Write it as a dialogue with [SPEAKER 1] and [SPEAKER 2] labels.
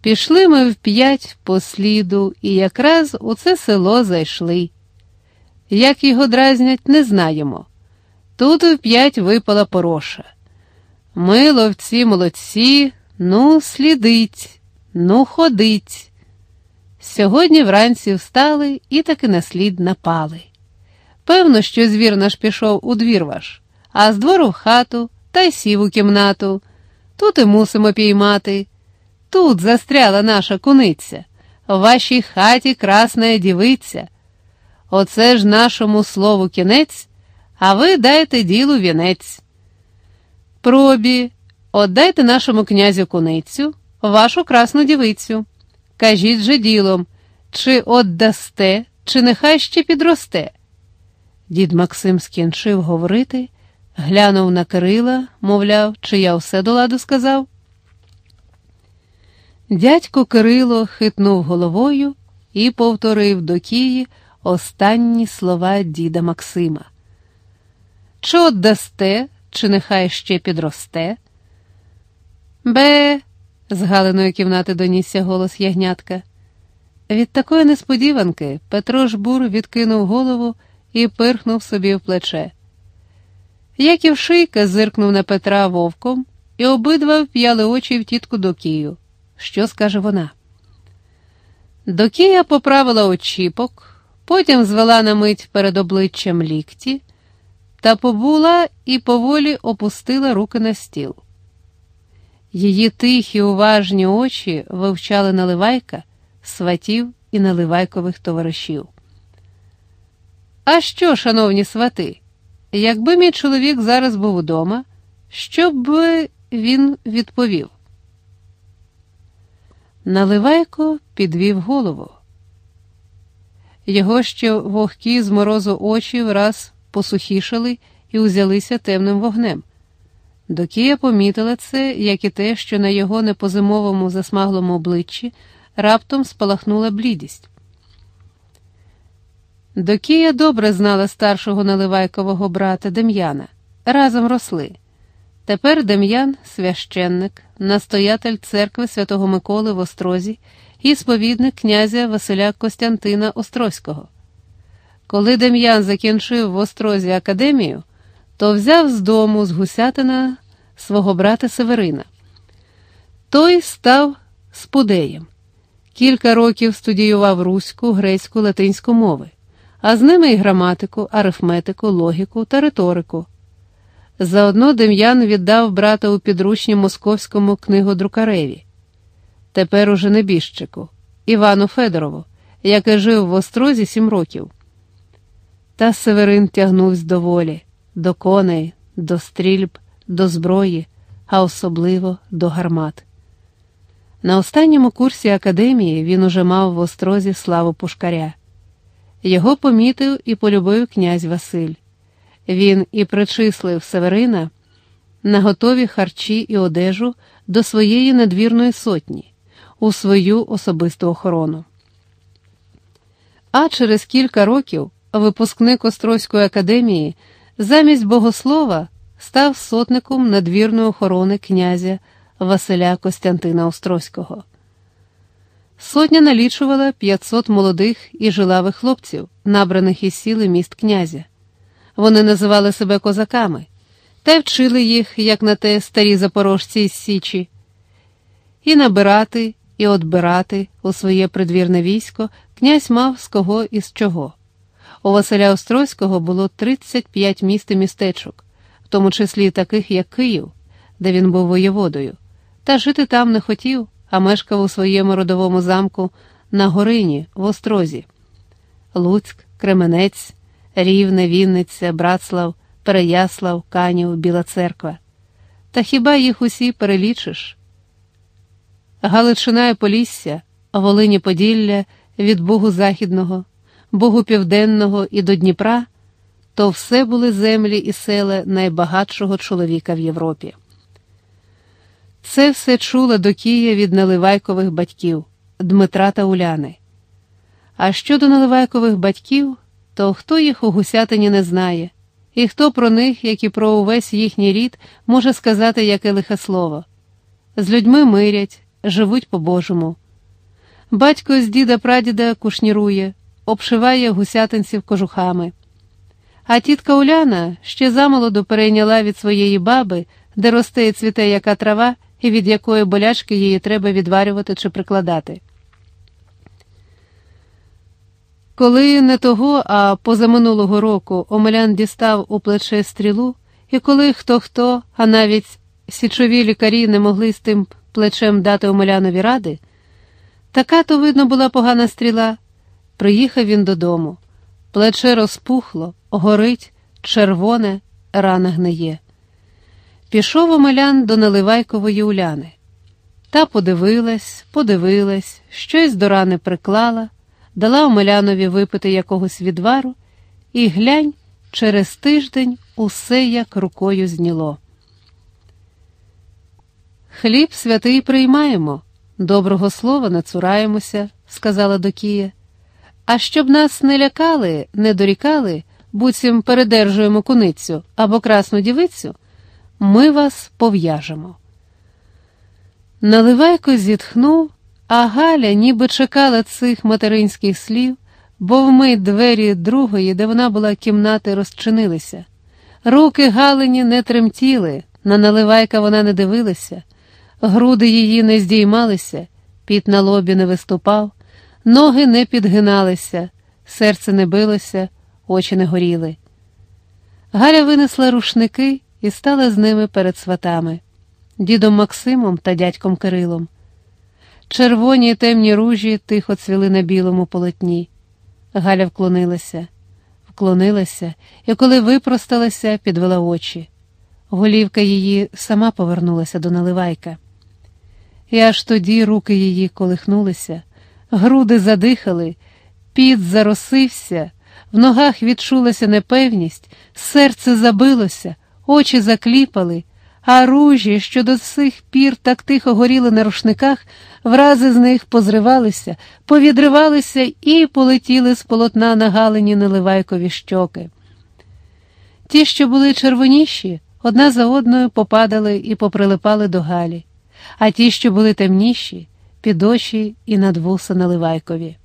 [SPEAKER 1] Пішли ми вп'ять по сліду і якраз у це село зайшли. Як його дразнять, не знаємо. Тут вп'ять випала пороша. Ми, ловці молодці, ну, слідить, ну, ходить. Сьогодні вранці встали і таки на слід напали. Певно, що звір наш пішов у двір ваш, а з двору в хату та й сів у кімнату. Тут і мусимо піймати. Тут застряла наша куниця, в вашій хаті красна дівиця. Оце ж нашому слову кінець, а ви дайте ділу вінець. Пробі, отдайте нашому князю куницю, вашу красну дівицю. Кажіть же ділом, чи отдасте, чи нехай ще підросте. Дід Максим скінчив говорити, глянув на Кирила, мовляв, чи я все до ладу сказав. Дядько Кирило хитнув головою і повторив до Кії останні слова діда Максима. Чи отдасте, чи нехай ще підросте? Бе, з галиної кімнати донісся голос ягнятка. Від такої несподіванки Петро Жбур відкинув голову і пирхнув собі в плече. Яків шийка зиркнув на Петра вовком, і обидва вп'яли очі в тітку Докію. Що скаже вона? Докія поправила очіпок, потім звела на мить перед обличчям лікті та побула і поволі опустила руки на стіл. Її тихі, уважні очі вивчали наливайка, сватів і наливайкових товаришів. А що, шановні свати, якби мій чоловік зараз був удома, що б він відповів? Наливайко підвів голову. Його ще вогкі з морозу очі враз посухішали і узялися темним вогнем. Докія помітила це, як і те, що на його непозимовому засмаглому обличчі раптом спалахнула блідість. Докія добре знала старшого наливайкового брата Дем'яна. Разом росли. Тепер Дем'ян священник, настоятель церкви святого Миколи в Острозі і сповідник князя Василя Костянтина Острозького. Коли Дем'ян закінчив в Острозі академію, то взяв з дому з Гусятина свого брата Северина. Той став спудеєм. Кілька років студіював руську, грецьку, латинську мови, а з ними і граматику, арифметику, логіку та риторику. Заодно Дем'ян віддав брата у підручні московському книгодрукареві, тепер уже небіжчику, Івану Федорову, який жив в Острозі сім років. Та Северин тягнувся до волі, до коней, до стрільб, до зброї, а особливо до гармат. На останньому курсі академії він уже мав в Острозі славу пушкаря. Його помітив і полюбив князь Василь. Він і причислив Северина на готові харчі і одежу до своєї надвірної сотні у свою особисту охорону. А через кілька років випускник Острозької академії замість богослова став сотником надвірної охорони князя Василя Костянтина Острозького. Сотня налічувала 500 молодих і жилавих хлопців, набраних із сіли міст князя. Вони називали себе козаками та вчили їх, як на те старі запорожці із Січі, і набирати, і отбирати у своє придвірне військо князь мав з кого і з чого. У Василя Острозького було 35 міст і містечок, в тому числі таких, як Київ, де він був воєводою, та жити там не хотів, а мешкав у своєму родовому замку на Горині в Острозі. Луцьк, Кременець. Рівне, Вінниця, Братслав, Переяслав, Канів, Біла Церква. Та хіба їх усі перелічиш? Галичина і Полісся, Волині Поділля від Богу Західного, Богу Південного і до Дніпра то все були землі і села найбагатшого чоловіка в Європі. Це все чула Докія від наливайкових батьків Дмитра та Уляни. А щодо наливайкових батьків, то хто їх у гусятині не знає, і хто про них, як і про увесь їхній рід, може сказати яке лихе слово. З людьми мирять, живуть по-божому. Батько з діда прадіда кушнірує, обшиває гусятинців кожухами. А тітка Уляна ще замолоду перейняла від своєї баби, де росте і цвіте яка трава, і від якої болячки її треба відварювати чи прикладати. Коли не того, а позаминулого року Омелян дістав у плече стрілу, і коли хто хто, а навіть січові лікарі не могли з тим плечем дати Омелянові ради, така то, видно, була погана стріла. Приїхав він додому. Плече розпухло, горить, червоне, рана гниє. Пішов Омелян до Наливайкової Уляни. Та подивилась, подивилась, щось до рани приклала, дала Омелянові випити якогось відвару, і глянь, через тиждень усе як рукою зняло. Хліб святий приймаємо, доброго слова не цураємося, сказала Докія. А щоб нас не лякали, не дорікали, буцім передержуємо куницю або красну дівицю, ми вас пов'яжемо. Наливайко зітхнув, а Галя ніби чекала цих материнських слів, бо вмить двері другої, де вона була кімнати, розчинилися. Руки Галині не тремтіли, на наливайка вона не дивилася, груди її не здіймалися, піт на лобі не виступав, ноги не підгиналися, серце не билося, очі не горіли. Галя винесла рушники і стала з ними перед сватами, дідом Максимом та дядьком Кирилом. Червоні темні ружі тихо цвіли на білому полотні. Галя вклонилася, вклонилася і, коли випросталася, підвела очі. Голівка її сама повернулася до наливайка. І аж тоді руки її колихнулися, груди задихали, піт заросився, в ногах відчулася непевність, серце забилося, очі закліпали, а ружі, що до сих пір так тихо горіли на рушниках, врази з них позривалися, повідривалися і полетіли з полотна на галині наливайкові щоки. Ті, що були червоніші, одна за одною попадали і поприлипали до Галі, а ті, що були темніші, під очі і над вуса наливайкові.